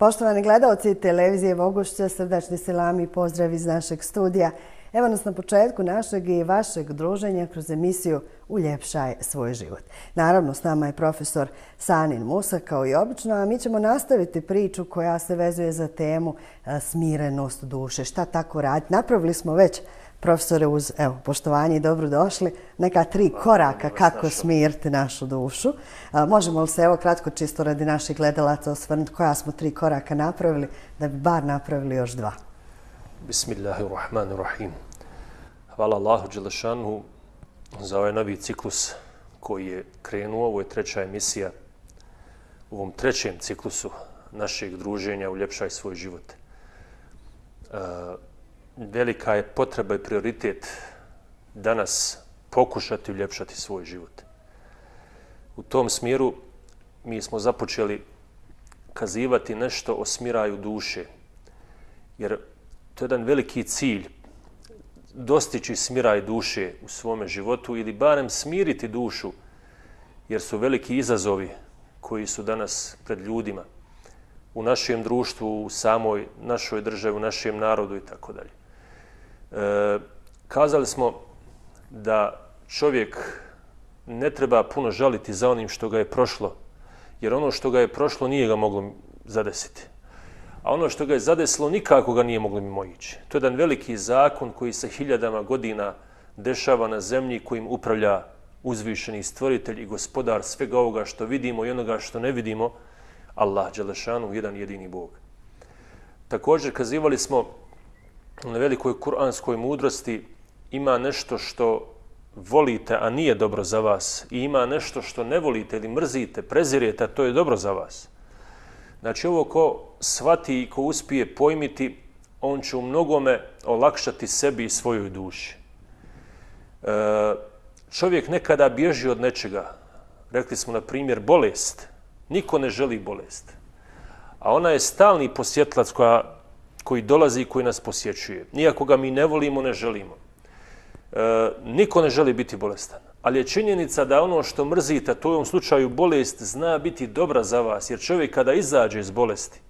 Poštovani gledalci televizije Vogošća, srdačni selam i pozdrav iz našeg studija. Evo nas na početku našeg i vašeg druženja kroz emisiju Uljepšaj svoj život. Naravno, s nama je profesor Sanin Musa, kao i obično, a mi ćemo nastaviti priču koja se vezuje za temu e, smirenost duše. Šta tako raditi? Napravili smo već profesore uz evo, poštovanje i dobro došli, neka tri koraka kako smiriti našu dušu. A, možemo li se evo kratko čisto radi naših gledalaca osvrnuti koja smo tri koraka napravili da bi bar napravili još dva? Bismillahirrahmanirrahim. Hvala Allahu Đelešanu za ovaj novi ciklus koji je krenuo. Ovo je treća emisija u ovom trećem ciklusu našeg druženja Uljepšaj svoj život. Uh, velika je potreba i prioritet danas pokušati uljepšati svoj život. U tom smjeru mi smo započeli kazivati nešto o smiraju duše. Jer to je jedan veliki cilj dostići smiraj duše u svome životu ili barem smiriti dušu jer su veliki izazovi koji su danas pred ljudima u našem društvu, u samoj našoj državi, u našem narodu i tako dalje. E, kazali smo da čovjek ne treba puno žaliti za onim što ga je prošlo, jer ono što ga je prošlo nije ga moglo zadesiti. A ono što ga je zadesilo nikako ga nije moglo mimo ići. To je jedan veliki zakon koji se hiljadama godina dešava na zemlji kojim upravlja uzvišeni stvoritelj i gospodar svega ovoga što vidimo i onoga što ne vidimo, Allah, Đelešanu, jedan jedini Bog. Također kazivali smo na velikoj kuranskoj mudrosti ima nešto što volite, a nije dobro za vas i ima nešto što ne volite ili mrzite, prezirete, a to je dobro za vas. Znači ovo ko svati i ko uspije pojmiti, on će u mnogome olakšati sebi i svojoj duši. E, čovjek nekada bježi od nečega. Rekli smo, na primjer, bolest. Niko ne želi bolest. A ona je stalni posjetlac koja koji dolazi i koji nas posjećuje. Nijako ga mi ne volimo, ne želimo. E, niko ne želi biti bolestan. Ali je činjenica da ono što mrzite, to je u ovom slučaju bolest, zna biti dobra za vas. Jer čovjek kada izađe iz bolesti,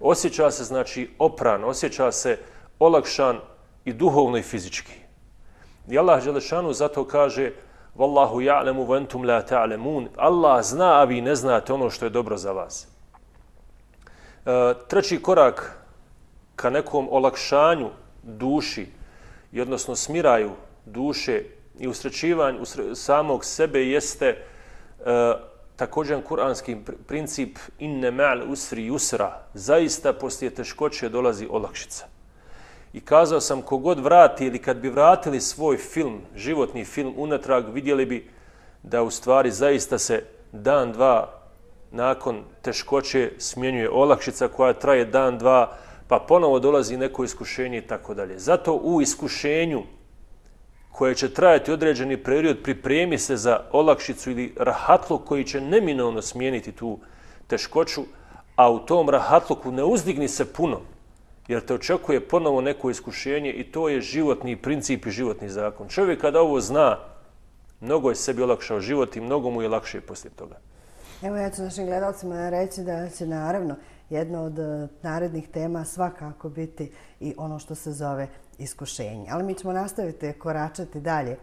osjeća se znači opran, osjeća se olakšan i duhovno i fizički. I Allah Želešanu zato kaže Wallahu ja'lemu ventum la ta'lemun. Allah zna, a vi ne znate ono što je dobro za vas. E, treći korak ka nekom olakšanju duši i odnosno smiraju duše i usrećivanju samog sebe jeste e, također kuranski princip inne ma'al usri yusra. Zaista poslije teškoće dolazi olakšica. I kazao sam kogod vrati ili kad bi vratili svoj film, životni film unatrag, vidjeli bi da u stvari zaista se dan, dva nakon teškoće smjenjuje olakšica koja traje dan, dva, pa ponovo dolazi neko iskušenje i tako dalje. Zato u iskušenju koje će trajati određeni period pripremi se za olakšicu ili rahatluk koji će neminovno smijeniti tu teškoću, a u tom rahatluku ne uzdigni se puno, jer te očekuje ponovo neko iskušenje i to je životni princip i životni zakon. Čovjek kada ovo zna, mnogo je sebi olakšao život i mnogo mu je lakše poslije toga. Evo ja ću našim gledalcima reći da će naravno jedna od e, narednih tema svakako biti i ono što se zove iskušenje. Ali mi ćemo nastaviti koračati dalje e,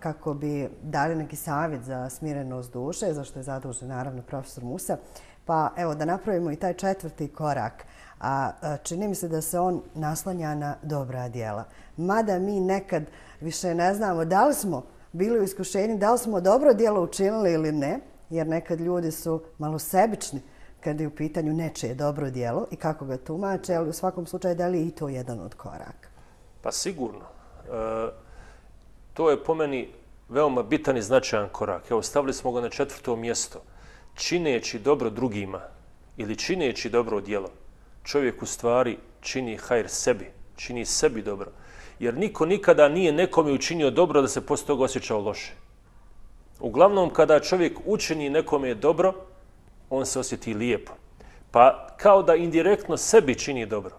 kako bi dali neki savjet za smirenost duše, za što je zadužen naravno profesor Musa. Pa evo da napravimo i taj četvrti korak. A e, čini mi se da se on naslanja na dobra dijela. Mada mi nekad više ne znamo da li smo bili u iskušenju, da li smo dobro dijelo učinili ili ne, jer nekad ljudi su malo sebični kada je u pitanju nečije dobro dijelo i kako ga tumače, ali u svakom slučaju da li i to jedan od koraka? Pa sigurno. E, to je po meni veoma bitan i značajan korak. Evo, stavili smo ga na četvrto mjesto. Čineći dobro drugima ili čineći dobro dijelo, čovjek u stvari čini hajr sebi, čini sebi dobro. Jer niko nikada nije nekome učinio dobro da se posto toga osjećao loše. Uglavnom, kada čovjek učini nekome dobro, on se osjeti lijepo. Pa kao da indirektno sebi čini dobro.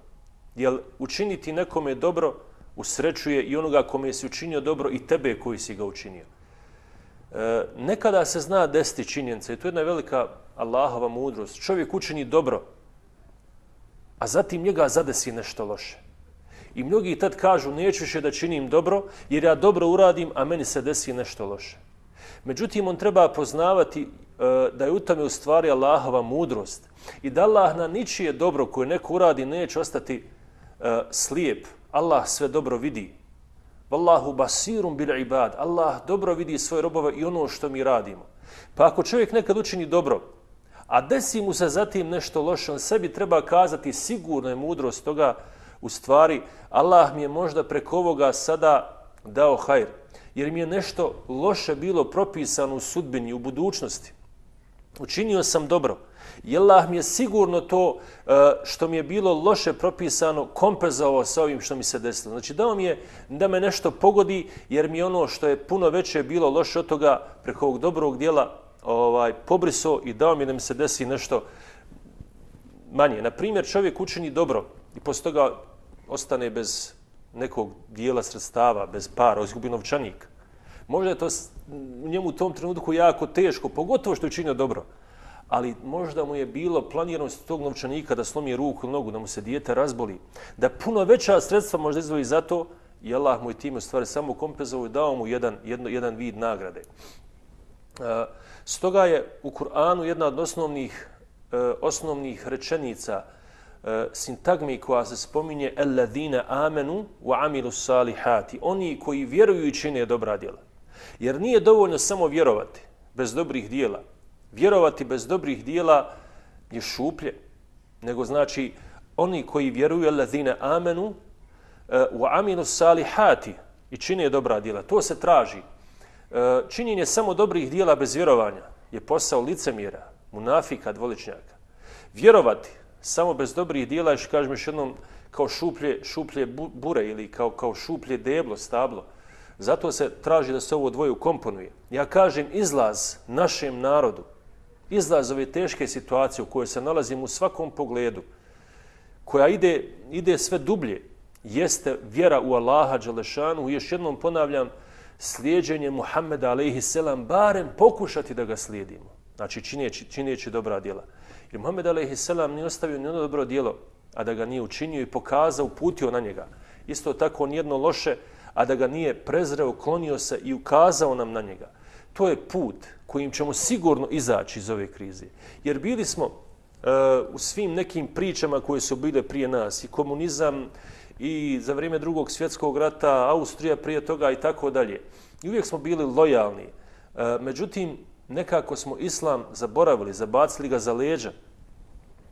Jer učiniti nekome dobro usrećuje i onoga kome si učinio dobro i tebe koji si ga učinio. E, nekada se zna desiti činjenica i to je jedna velika Allahova mudrost. Čovjek učini dobro a zatim njega zadesi nešto loše. I mnogi tad kažu, neću više da činim dobro, jer ja dobro uradim, a meni se desi nešto loše. Međutim, on treba poznavati Eh, da je u tome u stvari Allahova mudrost i da Allah na ničije dobro koje neko uradi neće ostati eh, slijep. Allah sve dobro vidi. Wallahu basirum bil ibad. Allah dobro vidi svoje robove i ono što mi radimo. Pa ako čovjek nekad učini dobro, a desi mu se zatim nešto loše, on sebi treba kazati sigurno je mudrost toga, u stvari Allah mi je možda preko ovoga sada dao hajr, jer mi je nešto loše bilo propisano u sudbini, u budućnosti. Učinio sam dobro. I Allah mi je sigurno to e, što mi je bilo loše propisano kompenzovao sa ovim što mi se desilo. Znači dao mi je da me nešto pogodi jer mi ono što je puno veće bilo loše od toga preko ovog dobrog dijela ovaj, pobriso i dao mi da mi se desi nešto manje. Na primjer, čovjek učini dobro i posle toga ostane bez nekog dijela sredstava, bez para, izgubi novčanik. Možda je to njemu u tom trenutku jako teško, pogotovo što je činio dobro. Ali možda mu je bilo planirano tog novčanika da slomi ruku ili nogu, da mu se dijete razboli. Da puno veća sredstva možda izvoji za to i Allah mu je time stvari samo kompenzovao i dao mu jedan, jedno, jedan vid nagrade. E, stoga je u Kur'anu jedna od osnovnih, e, osnovnih rečenica e, sintagmi koja se spominje alladhina amenu wa amilu salihati oni koji vjeruju i čine dobra djela jer nije dovoljno samo vjerovati bez dobrih djela vjerovati bez dobrih djela je šuplje nego znači oni koji vjeruju allazina amenu u wa salihati i čine dobra djela to se traži e, činjenje samo dobrih dijela bez vjerovanja je posao licemjera, munafika, dvoličnjaka. Vjerovati samo bez dobrih dijela je, kažem još jednom, kao šuplje, šuplje bure ili kao, kao šuplje deblo, stablo. Zato se traži da se ovo dvoje ukomponuje. Ja kažem izlaz našem narodu, izlaz ove teške situacije u kojoj se nalazimo u svakom pogledu, koja ide, ide sve dublje, jeste vjera u Allaha Đalešanu. I još jednom ponavljam, slijedženje Muhammeda alaihi selam barem pokušati da ga slijedimo. Znači činjeći, činjeći dobra djela. Jer Muhammed alaihi selam nije ostavio ni ono dobro djelo, a da ga nije učinio i pokazao, uputio na njega. Isto tako on jedno loše, a da ga nije prezreo, klonio se i ukazao nam na njega. To je put kojim ćemo sigurno izaći iz ove krize. Jer bili smo uh, u svim nekim pričama koje su bile prije nas i komunizam, i za vrijeme drugog svjetskog rata, Austrija prije toga i tako dalje. I uvijek smo bili lojalni. Uh, međutim, nekako smo islam zaboravili, zabacili ga za leđa.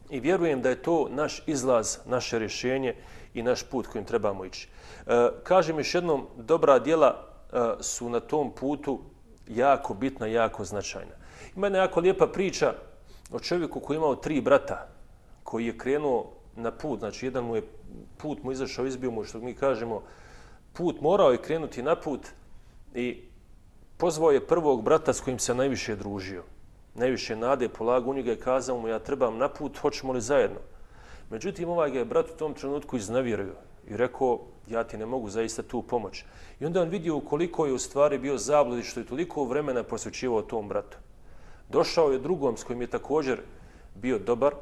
I vjerujem da je to naš izlaz, naše rješenje i naš put kojim trebamo ići. E, kažem još jednom, dobra djela e, su na tom putu jako bitna, jako značajna. Ima jedna jako lijepa priča o čovjeku koji je imao tri brata, koji je krenuo na put, znači jedan mu je put mu izašao, izbio mu, što mi kažemo, put morao je krenuti na put i pozvao je prvog brata s kojim se najviše družio. Najviše nade polagao u njega i kazao mu, ja trebam na put, hoćemo li zajedno? Međutim, ovaj ga je brat u tom trenutku iznavjerio i rekao, ja ti ne mogu zaista tu pomoć. I onda on vidio koliko je u stvari bio zabludi što je toliko vremena posvećivao tom bratu. Došao je drugom s kojim je također bio dobar, uh,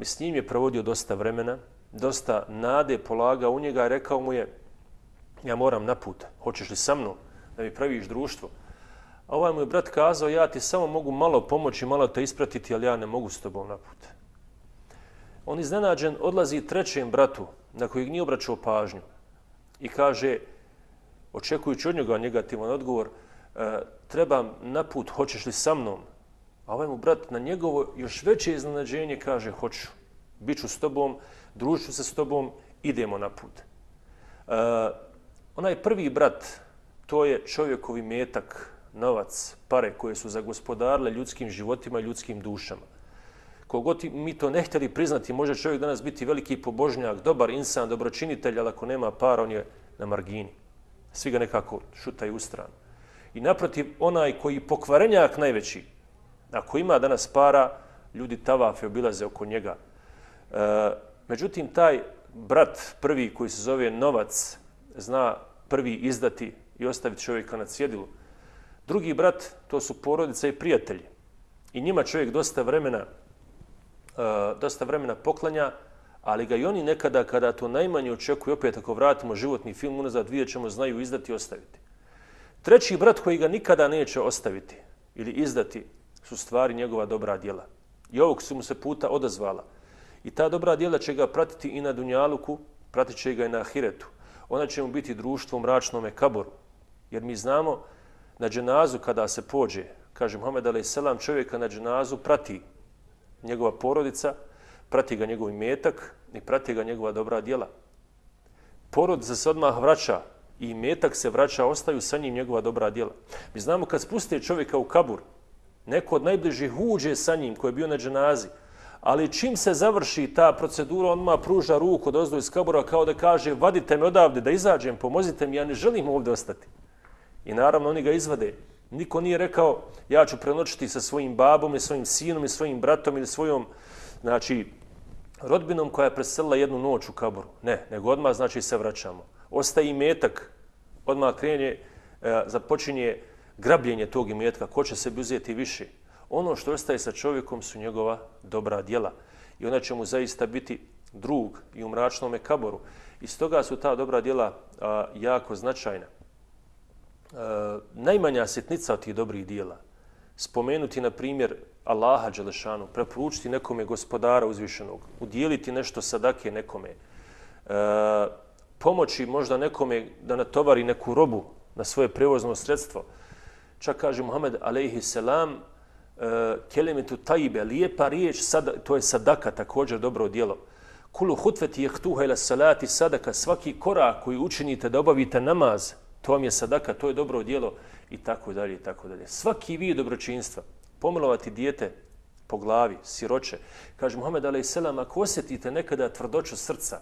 s njim je provodio dosta vremena, dosta nade polaga u njega i rekao mu je ja moram na put, hoćeš li sa mnom da mi praviš društvo? A ovaj mu je brat kazao ja ti samo mogu malo pomoći, malo te ispratiti, ali ja ne mogu s tobom na put. On iznenađen odlazi trećem bratu na kojeg nije obraćao pažnju i kaže, očekujući od njega negativan odgovor, e, trebam na put, hoćeš li sa mnom? A ovaj mu brat na njegovo još veće iznenađenje kaže, hoću, bit ću s tobom, družit se s tobom, idemo na put. Uh, e, onaj prvi brat, to je čovjekovi metak, novac, pare koje su zagospodarile ljudskim životima i ljudskim dušama. Kogod mi to ne htjeli priznati, može čovjek danas biti veliki pobožnjak, dobar insan, dobročinitelj, ali ako nema para, on je na margini. Svi ga nekako šutaju u stranu. I naprotiv, onaj koji pokvarenjak najveći, ako ima danas para, ljudi tavafe obilaze oko njega. E, Međutim, taj brat prvi koji se zove novac zna prvi izdati i ostaviti čovjeka na cjedilu. Drugi brat, to su porodica i prijatelji. I njima čovjek dosta vremena, E, dosta vremena poklanja, ali ga i oni nekada kada to najmanje očekuju, opet ako vratimo životni film unazad, vidjet ćemo, znaju izdati i ostaviti. Treći brat koji ga nikada neće ostaviti ili izdati su stvari njegova dobra djela. I ovog su mu se puta odazvala. I ta dobra djela će ga pratiti i na Dunjaluku, pratit će ga i na Ahiretu. Ona će mu biti društvo u mračnome kaboru. Jer mi znamo na dženazu kada se pođe, kaže Muhammed a.s. čovjeka na dženazu prati njegova porodica, prati ga njegov metak i prati ga njegova dobra djela. Porodica se odmah vraća i metak se vraća, ostaju sa njim njegova dobra djela. Mi znamo kad spuste čovjeka u kabur, neko od najbližih uđe sa njim koji je bio na dženazi, ali čim se završi ta procedura, on ma pruža ruku od ozdu iz kabura kao da kaže vadite me odavde da izađem, pomozite mi, ja ne želim ovdje ostati. I naravno oni ga izvade. Niko nije rekao ja ću prenoćiti sa svojim babom i svojim sinom i svojim bratom ili svojom znači, rodbinom koja je preselila jednu noć u kaboru. Ne, nego odmah znači se vraćamo. Ostaje i metak, odmah krenje, e, započinje grabljenje tog imetka, ko će se bi uzeti više. Ono što ostaje sa čovjekom su njegova dobra djela. I ona će mu zaista biti drug i u mračnom kaboru. I stoga su ta dobra djela a, jako značajna. Eh, najmanja sitnica od tih dobrih djela, spomenuti na primjer Allaha Đelešanu, preporučiti nekome gospodara uzvišenog, udjeliti nešto sadake nekome, e, pomoći možda nekome da natovari neku robu na svoje prevozno sredstvo. Čak kaže Muhammed alaihi selam, e, kelimetu tajibe, lijepa riječ, sad, to je sadaka, također dobro djelo. Kulu hutveti jehtuha ila salati sadaka, svaki korak koji učinite da obavite namaz, to vam je sadaka, to je dobro djelo i tako dalje i tako dalje. Svaki vid dobročinstva, pomilovati dijete po glavi, siroče. Kaže Muhammed a.s. ako osjetite nekada tvrdoću srca,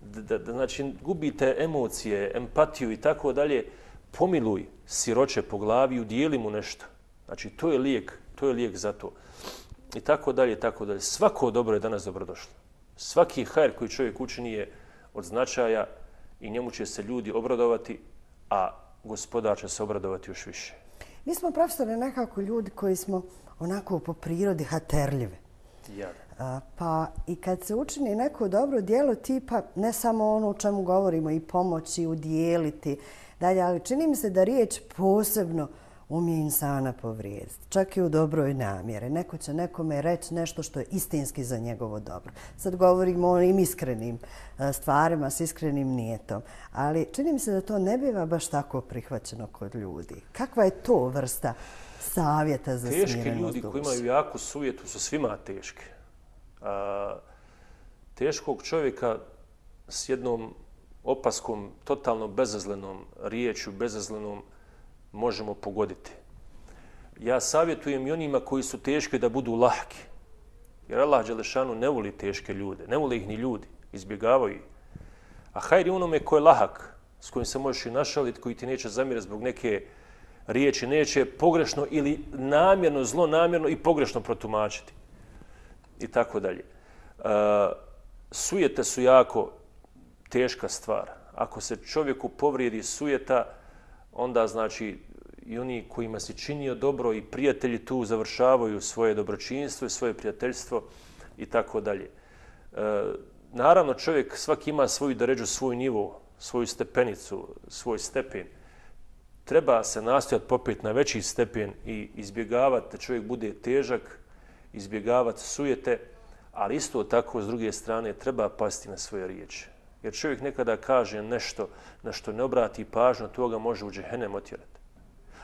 da, da, da znači, gubite emocije, empatiju i tako dalje, pomiluj siroče po glavi i udijeli mu nešto. Znači, to je lijek, to je lijek za to. I tako dalje, i tako dalje. Svako dobro je danas dobrodošlo. Svaki hajr koji čovjek učini je od značaja i njemu će se ljudi obradovati, a gospodar će se obradovati još više. Mi smo profesori nekako ljudi koji smo onako po prirodi haterljive. Ja. Pa i kad se učini neko dobro dijelo tipa, ne samo ono o čemu govorimo, i pomoći, udjeliti, dalje, ali čini mi se da riječ posebno umije insana povrijediti. Čak i u dobroj namjere. Neko će nekome reći nešto što je istinski za njegovo dobro. Sad govorimo o onim iskrenim e, stvarima, s iskrenim nijetom. Ali čini mi se da to ne biva baš tako prihvaćeno kod ljudi. Kakva je to vrsta savjeta za teški smirenost ljudi koji imaju jaku sujetu su svima teški. A, teškog čovjeka s jednom opaskom, totalno bezazlenom riječu, bezazlenom možemo pogoditi. Ja savjetujem i onima koji su teški da budu lahki. Jer Allah Đelešanu ne voli teške ljude, ne voli ih ni ljudi, izbjegavaju ih. A hajri onome ko je lahak, s kojim se možeš i našaliti, koji ti neće zamirati zbog neke riječi, neće pogrešno ili namjerno, zlo namjerno i pogrešno protumačiti. I tako dalje. Uh, sujete su jako teška stvar. Ako se čovjeku povrijedi sujeta, onda znači i oni kojima se činio dobro i prijatelji tu završavaju svoje dobročinstvo i svoje prijateljstvo i tako dalje. E, naravno, čovjek svaki ima svoju da svoj nivo, svoju stepenicu, svoj stepen. Treba se nastojati popeti na veći stepen i izbjegavati da čovjek bude težak, izbjegavati sujete, ali isto tako, s druge strane, treba pasti na svoje riječi. Jer čovjek nekada kaže nešto na što ne obrati pažnju, toga može u džehennem otjerati.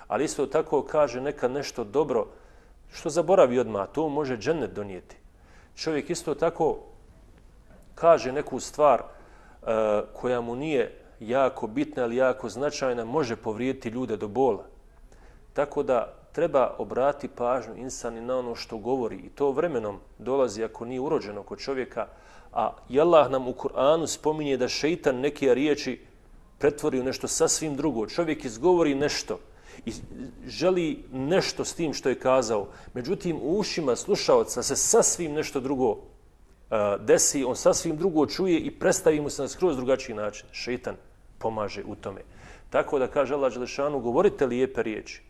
Ali isto tako kaže neka nešto dobro, što zaboravi odmah, to može džennet donijeti. Čovjek isto tako kaže neku stvar uh, koja mu nije jako bitna ili jako značajna, može povrijediti ljude do bola. Tako da treba obrati pažnju insani na ono što govori i to vremenom dolazi ako nije urođeno kod čovjeka, A Allah nam u Kur'anu spominje da šeitan neke riječi pretvori u nešto sasvim drugo. Čovjek izgovori nešto i želi nešto s tim što je kazao. Međutim, u ušima slušalca se sasvim nešto drugo uh, desi, on sasvim drugo čuje i predstavi mu se na skroz drugačiji način. Šeitan pomaže u tome. Tako da kaže Allah Đelešanu, govorite lijepe riječi.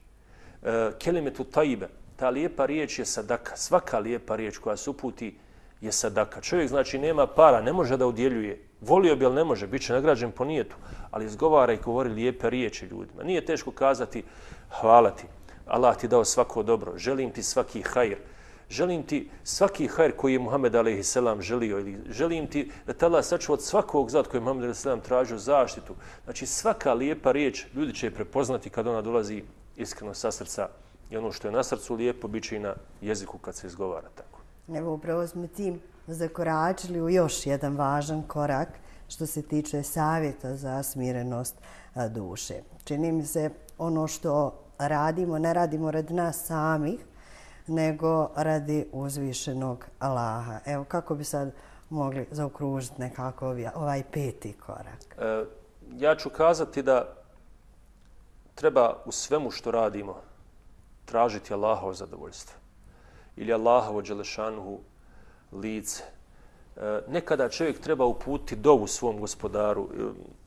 Uh, kelimetu tajbe, ta lijepa riječ je sadaka. Svaka lijepa riječ koja se uputi je sadaka. Čovjek znači nema para, ne može da udjeljuje. Volio bi, ali ne može, bit će nagrađen po nijetu. Ali izgovara i govori lijepe riječi ljudima. Nije teško kazati hvala ti. Allah ti dao svako dobro. Želim ti svaki hajr. Želim ti svaki hajr koji je Muhammed a.s. želio. Ili želim ti da te Allah sačuva od svakog zad koji je Muhammed a.s. tražio zaštitu. Znači svaka lijepa riječ ljudi će je prepoznati kad ona dolazi iskreno sa srca. I ono što je na srcu lijepo, bit će i na jeziku kad se izgovara tako. Evo, upravo smo tim zakoračili u još jedan važan korak što se tiče savjeta za smirenost duše. Čini mi se ono što radimo, ne radimo radi nas samih, nego radi uzvišenog Allaha. Evo, kako bi sad mogli zaokružiti nekako ovaj peti korak? E, ja ću kazati da treba u svemu što radimo tražiti Allahovo zadovoljstvo. Ili Allahovo Đelešanuhu lice. E, nekada čovjek treba uputiti dovu svom gospodaru. E,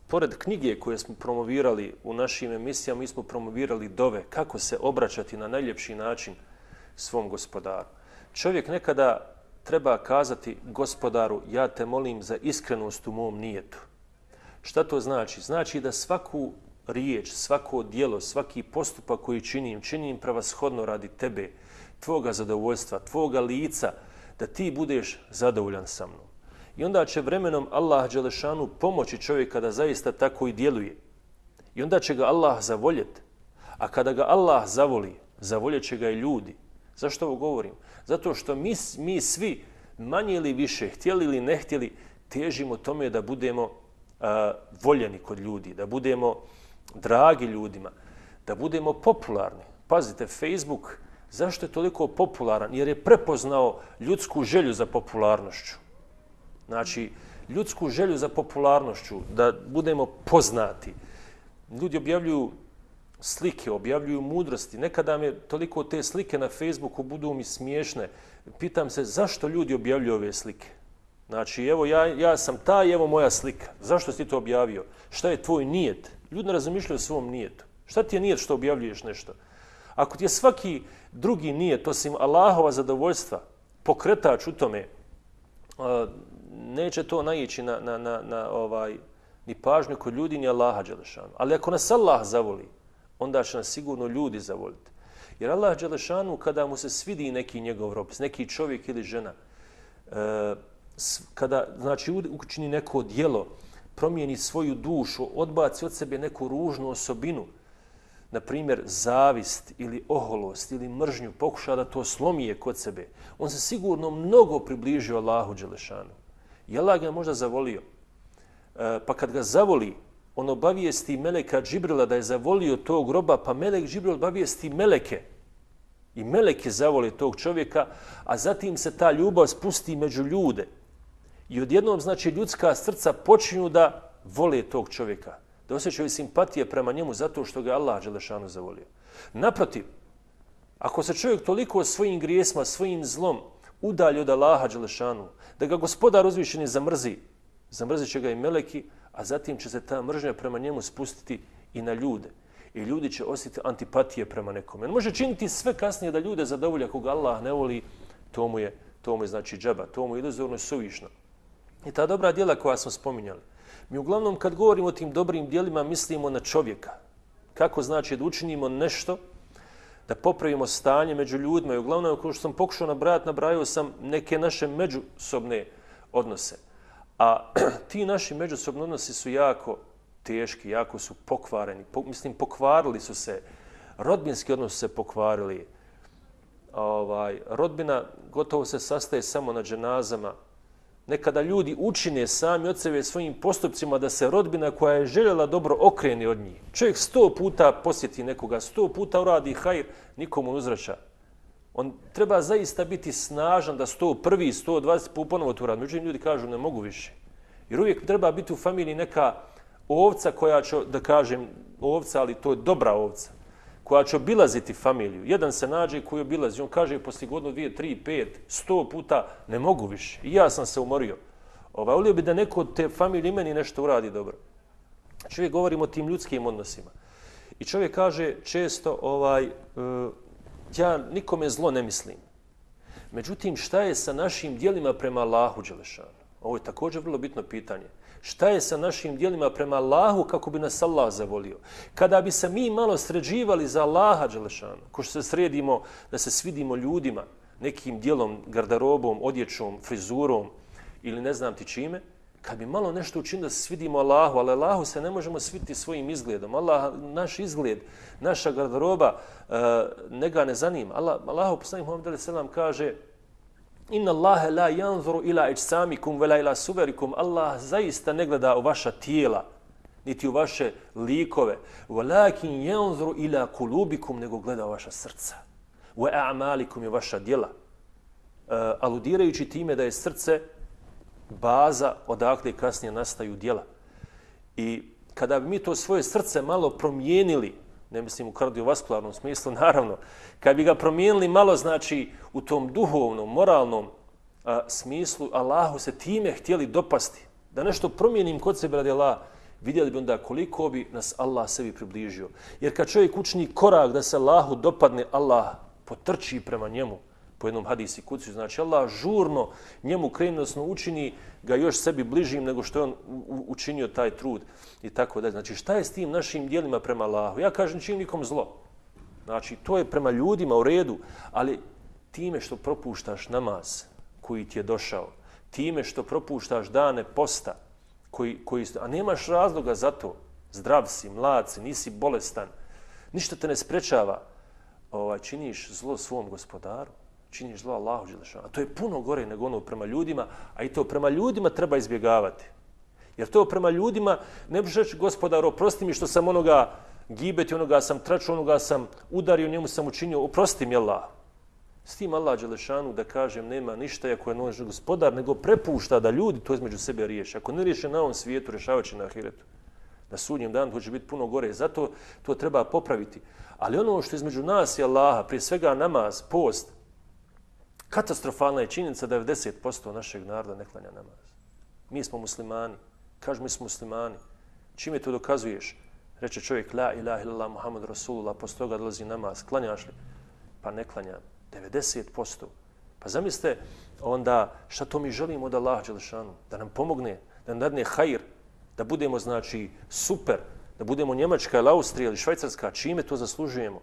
pored knjige koje smo promovirali u našim emisijama, mi smo promovirali dove, kako se obraćati na najljepši način svom gospodaru. Čovjek nekada treba kazati gospodaru, ja te molim za iskrenost u mom nijetu. Šta to znači? Znači da svaku riječ, svako dijelo, svaki postupak koji činim, činim pravashodno radi tebe, tvoga zadovoljstva, tvoga lica, da ti budeš zadovoljan sa mnom. I onda će vremenom Allah Đelešanu pomoći čovjeka da zaista tako i djeluje. I onda će ga Allah zavoljeti. A kada ga Allah zavoli, zavoljet će ga i ljudi. Zašto ovo govorim? Zato što mi, mi svi manje ili više, htjeli ili ne htjeli, težimo tome da budemo a, voljeni kod ljudi, da budemo dragi ljudima, da budemo popularni. Pazite, Facebook, zašto je toliko popularan? Jer je prepoznao ljudsku želju za popularnošću. Znači, ljudsku želju za popularnošću, da budemo poznati. Ljudi objavljuju slike, objavljuju mudrosti. Nekada mi toliko te slike na Facebooku budu mi smiješne. Pitam se zašto ljudi objavljuju ove slike? Znači, evo, ja, ja sam ta evo moja slika. Zašto si ti to objavio? Šta je tvoj nijet? Ljudi ne razmišljaju o svom nijetu. Šta ti je nijet što objavljuješ nešto? Ako ti je svaki drugi nije, to sim Allahova zadovoljstva, pokretač u tome, neće to naići na, na, na, na ovaj, ni pažnju kod ljudi, ni Allaha Đelešanu. Ali ako nas Allah zavoli, onda će nas sigurno ljudi zavoliti. Jer Allah Đelešanu, kada mu se svidi neki njegov rob, neki čovjek ili žena, e, kada znači, učini neko dijelo, promijeni svoju dušu, odbaci od sebe neku ružnu osobinu, na primjer zavist ili oholost ili mržnju, pokuša da to slomije kod sebe, on se sigurno mnogo približio Allahu Đelešanu. I Allah ga možda zavolio. E, pa kad ga zavoli, on obavijesti Meleka Džibrila da je zavolio tog groba, pa Melek Džibril obavijesti Meleke. I Meleke zavoli tog čovjeka, a zatim se ta ljubav spusti među ljude. I odjednom, znači, ljudska srca počinju da vole tog čovjeka. Da osjećaju simpatije prema njemu zato što ga Allah Đelešanu zavolio. Naprotiv, ako se čovjek toliko svojim grijesma, svojim zlom udalji od Allaha Đelešanu, da ga gospodar uzvišeni zamrzi, zamrzit će ga i meleki, a zatim će se ta mržnja prema njemu spustiti i na ljude. I ljudi će osjetiti antipatije prema nekome. On može činiti sve kasnije da ljude zadovolja koga Allah ne voli, to mu je, to mu je znači džaba, to mu je iluzorno suvišno. I ta dobra djela koja smo spominjali. Mi uglavnom kad govorimo o tim dobrim djelima mislimo na čovjeka. Kako znači da učinimo nešto, da popravimo stanje među ljudima. I uglavnom, ako što sam pokušao nabrajati, nabrajao sam neke naše međusobne odnose. A ti naši međusobni odnosi su jako teški, jako su pokvareni. Po, mislim, pokvarili su se. Rodbinski odnos se pokvarili. Ovaj, rodbina gotovo se sastaje samo na dženazama, nekada ljudi učine sami od sebe svojim postupcima da se rodbina koja je željela dobro okreni od njih. Čovjek sto puta posjeti nekoga, sto puta uradi hajr, nikomu uzraća. On treba zaista biti snažan da sto prvi, sto dvacet puta ponovo to uradi. Međutim, ljudi kažu ne mogu više. Jer uvijek treba biti u familiji neka ovca koja će, da kažem, ovca, ali to je dobra ovca koja će obilaziti familiju. Jedan se nađe koji obilazi, on kaže posle godinu, dvije, tri, pet, sto puta, ne mogu više. I ja sam se umorio. Ovaj, volio bi da neko od te familije meni nešto uradi dobro. Čovjek govorimo o tim ljudskim odnosima. I čovjek kaže često, ovaj, uh, ja nikome zlo ne mislim. Međutim, šta je sa našim dijelima prema Allahu Đelešanu? Ovo je također vrlo bitno pitanje. Šta je sa našim dijelima prema Allahu kako bi nas Allah zavolio? Kada bi se mi malo sređivali za Allaha Đelešanu, ko što se sredimo da se svidimo ljudima, nekim dijelom, garderobom, odjećom, frizurom ili ne znam ti čime, kad bi malo nešto učinili da se svidimo Allahu, ali Allahu se ne možemo sviti svojim izgledom. Allah, naš izgled, naša garderoba, uh, ne ga ne zanima. Allah, Allahu poslanik Muhammed selam kaže Inna Allahe la janzuru ila ičsamikum vela ila suverikum. Allah zaista ne gleda u vaša tijela, niti u vaše likove. Walakin janzuru ila kulubikum, nego gleda u vaša srca. Wa a'malikum je vaša djela. Uh, aludirajući time da je srce baza odakle kasnije nastaju djela. I kada bi mi to svoje srce malo promijenili, ne mislim u kardiovaskularnom smislu, naravno, kad bi ga promijenili malo, znači, u tom duhovnom, moralnom a, smislu, Allahu se time htjeli dopasti, da nešto promijenim kod sebe radi Allah, vidjeli bi onda koliko bi nas Allah sebi približio. Jer kad čovjek učini korak da se Allahu dopadne, Allah potrči prema njemu, po jednom hadisi kuciju. Znači, Allah žurno njemu krenosno učini ga još sebi bližim nego što je on učinio taj trud i tako dalje. Znači, šta je s tim našim dijelima prema Allahu? Ja kažem, čim nikom zlo. Znači, to je prema ljudima u redu, ali time što propuštaš namaz koji ti je došao, time što propuštaš dane posta, koji, koji, a nemaš razloga za to, zdrav si, mlad si, nisi bolestan, ništa te ne sprečava, ovaj, činiš zlo svom gospodaru, činiš zlo Allahu Đelešanu. A to je puno gore nego ono prema ljudima, a i to prema ljudima treba izbjegavati. Jer to prema ljudima, ne možeš reći gospodar, oprosti mi što sam onoga gibeti, onoga sam tračio, onoga sam udario, njemu sam učinio, oprosti mi Allah. S tim Allah Đelešanu da kažem nema ništa ako je nožni gospodar, nego prepušta da ljudi to između sebe riješe. Ako ne riješe na ovom svijetu, rješavaće na ahiretu. Na sudnjem danu to će biti puno gore. Zato to treba popraviti. Ali ono što između nas i Allaha, prije svega namaz, post, Katastrofalna je činjenica da 90% našeg naroda ne klanja namaz. Mi smo muslimani. Kažu mi smo muslimani. Čime to dokazuješ? Reče čovjek, la ilaha illallah Muhammad Rasulullah, posle toga dolazi namaz. Klanjaš li? Pa ne klanjam. 90%. Pa zamislite onda šta to mi želimo od Allaha Đelešanu? Da nam pomogne, da nam dadne hajr, da budemo znači super, da budemo Njemačka ili Austrija ili Švajcarska, čime to zaslužujemo?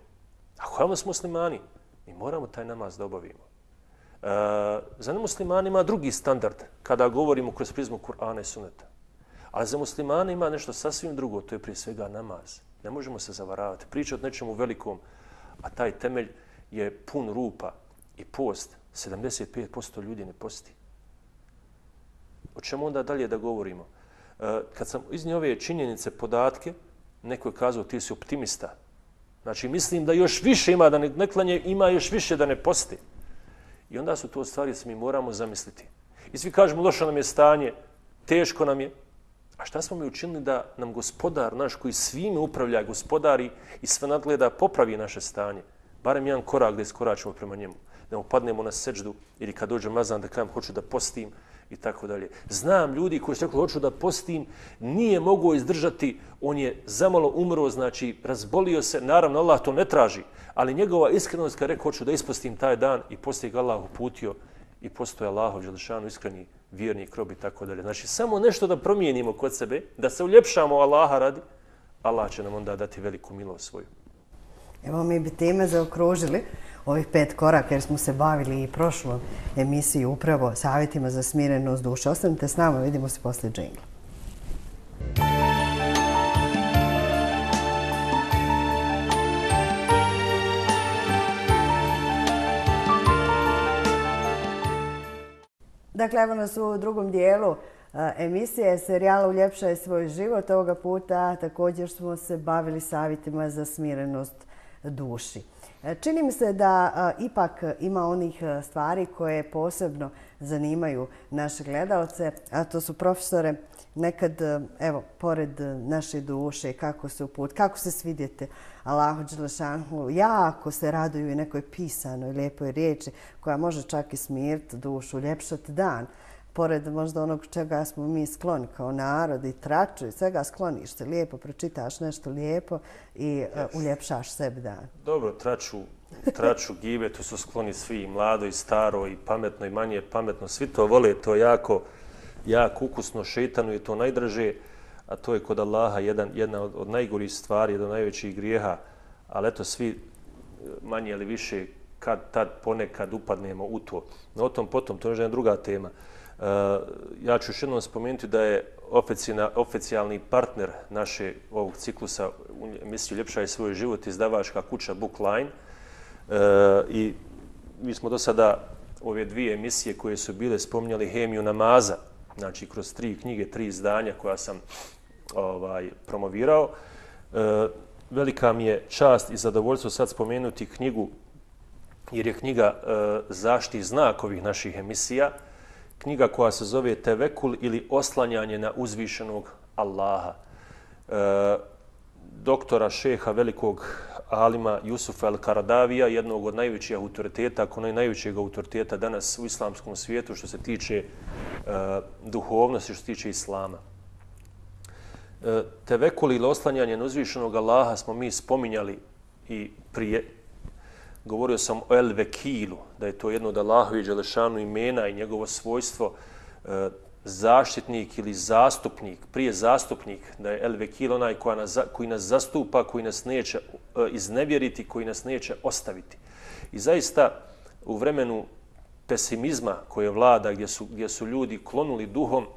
Ako smo muslimani, mi moramo taj namaz da obavimo. Eh, za nemuslimani ima drugi standard kada govorimo kroz prizmu Kur'ana i Sunneta. Ali za muslimani ima nešto sasvim drugo, to je prije svega namaz. Ne možemo se zavaravati. Pričati o nečemu velikom, a taj temelj je pun rupa i post. 75% ljudi ne posti. O čemu onda dalje da govorimo? Eh, kad sam iznio ove činjenice, podatke, neko je kazao ti si optimista. Znači, mislim da još više ima da ne klanje, ima još više da ne posti. I onda su to stvari se mi moramo zamisliti. I svi kažemo, loše nam je stanje, teško nam je. A šta smo mi učinili da nam gospodar naš koji svime upravlja gospodari i sve nadgleda popravi naše stanje? Barem jedan korak da iskoračimo prema njemu. Da mu padnemo na seđdu ili kad dođe mazan da kajem hoću da postim i tako dalje. Znam ljudi koji su rekli hoću da postim, nije mogao izdržati, on je zamalo umro, znači razbolio se, naravno Allah to ne traži, ali njegova iskrenost kad rekao hoću da ispostim taj dan i poslije ga Allah uputio i postoje Allahov Đelešanu iskreni vjerni krob i tako dalje. Znači samo nešto da promijenimo kod sebe, da se uljepšamo Allaha radi, Allah će nam onda dati veliku milost svoju. Evo mi bi teme zaokružili ovih pet koraka jer smo se bavili i prošlom emisiji upravo savjetima za smirenost duše. Ostanite s nama, vidimo se poslije džingla. Dakle, evo nas u drugom dijelu e, emisije serijala Uljepšaj svoj život. Ovoga puta također smo se bavili savjetima za smirenost duši. E, čini mi se da e, ipak ima onih e, stvari koje posebno zanimaju naše gledalce, a to su profesore nekad, evo, pored naše duše, kako se uput, kako se svidjete Allahu Đelešanhu, jako se raduju i nekoj pisanoj, lijepoj riječi koja može čak i smirti dušu, ljepšati dan pored možda onog čega smo mi skloni kao narod i traču i svega skloniš se lijepo, pročitaš nešto lijepo i yes. uljepšaš sebi dan. Dobro, traču traču, gibe, tu su skloni svi, i mlado i staro, i pametno i manje pametno. Svi to vole, to jako, jako ukusno, šeitanu je to najdraže, a to je kod Allaha jedan, jedna od, od najgorih stvari, jedan od najvećih grijeha, ali eto, svi manje ili više kad tad ponekad upadnemo u to. No, o tom potom, to je jedna druga tema. Eh, ja ću još jednom spomenuti da je oficijalni partner naše ovog ciklusa u emisiju Ljepša svoj život izdavačka kuća Bookline. E, eh, I mi smo do sada ove dvije emisije koje su bile spominjali Hemiju namaza, znači kroz tri knjige, tri izdanja koja sam ovaj promovirao. Eh, velika mi je čast i zadovoljstvo sad spomenuti knjigu jer je knjiga e, zašti znak ovih naših emisija, knjiga koja se zove Tevekul ili oslanjanje na uzvišenog Allaha. E, doktora šeha velikog alima Jusufa el-Karadavija, jednog od najvećih autoriteta, ako ne najvećeg autoriteta danas u islamskom svijetu što se tiče e, duhovnosti, što se tiče islama. E, Tevekul ili oslanjanje na uzvišenog Allaha smo mi spominjali i prije govorio sam o El Vekilu, da je to jedno od Allahovi Đelešanu imena i njegovo svojstvo e, zaštitnik ili zastupnik, prije zastupnik, da je El Vekil onaj koja nas, koji nas zastupa, koji nas neće e, iznevjeriti, koji nas neće ostaviti. I zaista u vremenu pesimizma koje vlada, gdje su, gdje su ljudi klonuli duhom, e,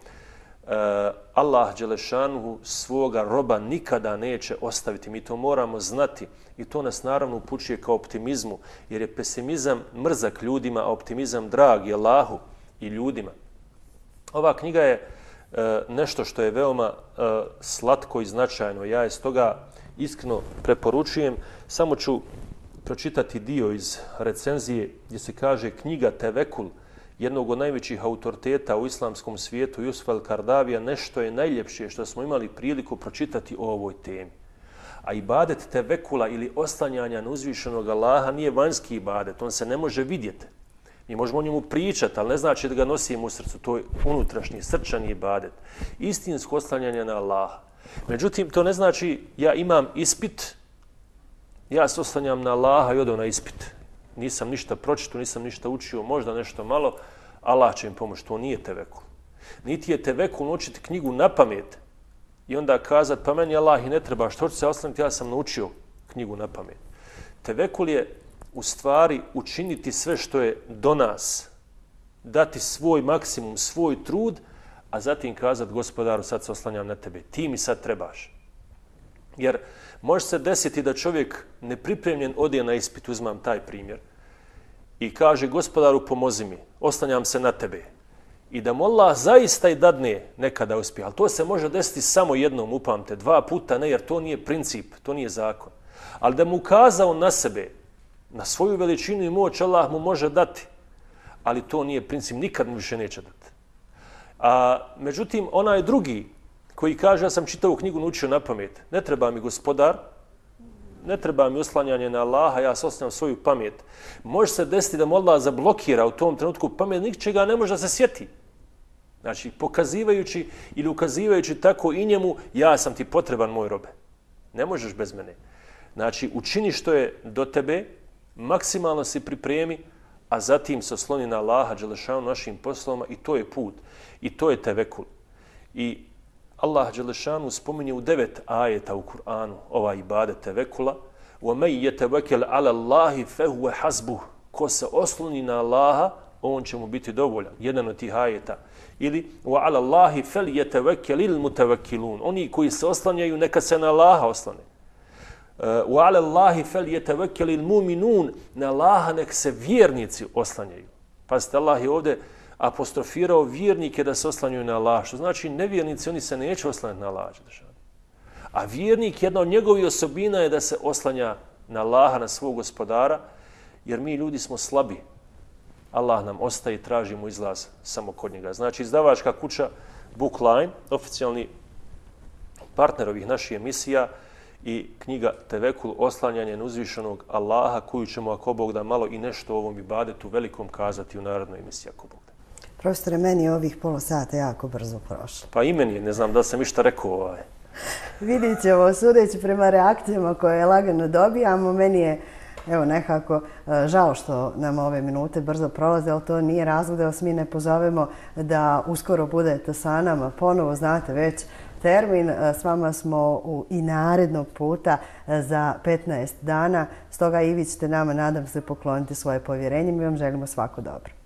Allah Đelešanu svoga roba nikada neće ostaviti. Mi to moramo znati i to nas naravno upućuje kao optimizmu, jer je pesimizam mrzak ljudima, a optimizam drag je Allahu i ljudima. Ova knjiga je e, nešto što je veoma e, slatko i značajno. Ja je stoga iskreno preporučujem. Samo ću pročitati dio iz recenzije gdje se kaže knjiga Tevekul, jednog od najvećih autoriteta u islamskom svijetu, Yusuf al-Kardavija, nešto je najljepše što smo imali priliku pročitati o ovoj temi. A ibadet tevekula ili oslanjanja na uzvišenog Allaha nije vanjski ibadet, on se ne može vidjeti. Mi možemo o njemu pričati, ali ne znači da ga nosimo u srcu. To je unutrašnji, srčani ibadet. Istinsko oslanjanje na Allaha. Međutim, to ne znači ja imam ispit, ja se oslanjam na Allaha i odo na ispit nisam ništa pročito, nisam ništa učio, možda nešto malo, Allah će im pomoći. To nije tevekul. Niti je tevekul učiti knjigu na pamet i onda kazat pa meni Allah i ne treba, što ću se oslaniti, ja sam naučio knjigu na pamet. Tevekul je u stvari učiniti sve što je do nas, dati svoj maksimum, svoj trud, a zatim kazat gospodaru, sad se oslanjam na tebe, ti mi sad trebaš. Jer može se desiti da čovjek nepripremljen odje na ispit, uzmam taj primjer, i kaže, gospodaru, pomozi mi, oslanjam se na tebe. I da mu Allah zaista i dadne nekada uspije. Ali to se može desiti samo jednom, upamte, dva puta, ne, jer to nije princip, to nije zakon. Ali da mu ukazao na sebe, na svoju veličinu i moć, Allah mu može dati. Ali to nije princip, nikad mu više neće dati. A, međutim, onaj drugi koji kaže, ja sam čitao knjigu, naučio na pamet, ne treba mi gospodar, ne treba mi uslanjanje na Allaha, ja sosnjam svoju pamet. Može se desiti da mu Allah zablokira u tom trenutku pamet, ničega ne može da se sjeti. Znači, pokazivajući ili ukazivajući tako i njemu, ja sam ti potreban, moj robe. Ne možeš bez mene. Znači, učini što je do tebe, maksimalno se pripremi, a zatim se osloni na Allaha, Đelešanu, našim poslovima i to je put. I to je tevekul. I Allah Đelešanu spominje u devet ajeta u Kur'anu ova ibadet tevekula وَمَنْ يَتَوَكَلْ عَلَى اللَّهِ فَهُوَ حَزْبُهُ Ko se osloni na Allaha, on će mu biti dovoljan. Jedan od tih ajeta. Ili وَعَلَى اللَّهِ فَلْيَتَوَكَلِ الْمُتَوَكِلُونَ Oni koji se oslanjaju, neka se na Allaha oslane. وَعَلَى اللَّهِ فَلْيَتَوَكَلِ الْمُؤْمِنُونَ Na Allaha nek se vjernici oslanjaju. Pazite, Allah je ovdje apostrofirao vjernike da se oslanjuju na Allah. Što znači nevjernici, oni se neće oslanjati na Allah. A vjernik, jedna od njegovih osobina je da se oslanja na Allaha, na svog gospodara, jer mi ljudi smo slabi. Allah nam ostaje i tražimo izlaz samo kod njega. Znači, izdavačka kuća Bookline, oficijalni partner ovih naših emisija i knjiga Tevekul, oslanjanje na uzvišenog Allaha, koju ćemo, ako Bog da, malo i nešto o ovom ibadetu velikom kazati u narodnoj emisiji, ako Bog. Profesore, meni je ovih polo sata jako brzo prošlo. Pa i meni je, ne znam da sam išta rekao ovaj. Vidit ćemo, sudeći prema reakcijama koje lagano dobijamo, meni je Evo nekako, e, žao što nam ove minute brzo prolaze, ali to nije razlog da vas mi ne pozovemo da uskoro budete sa nama. Ponovo znate već termin. E, s vama smo u i narednog puta e, za 15 dana. Stoga i vi ćete nama, nadam se, pokloniti svoje povjerenje. Mi vam želimo svako dobro.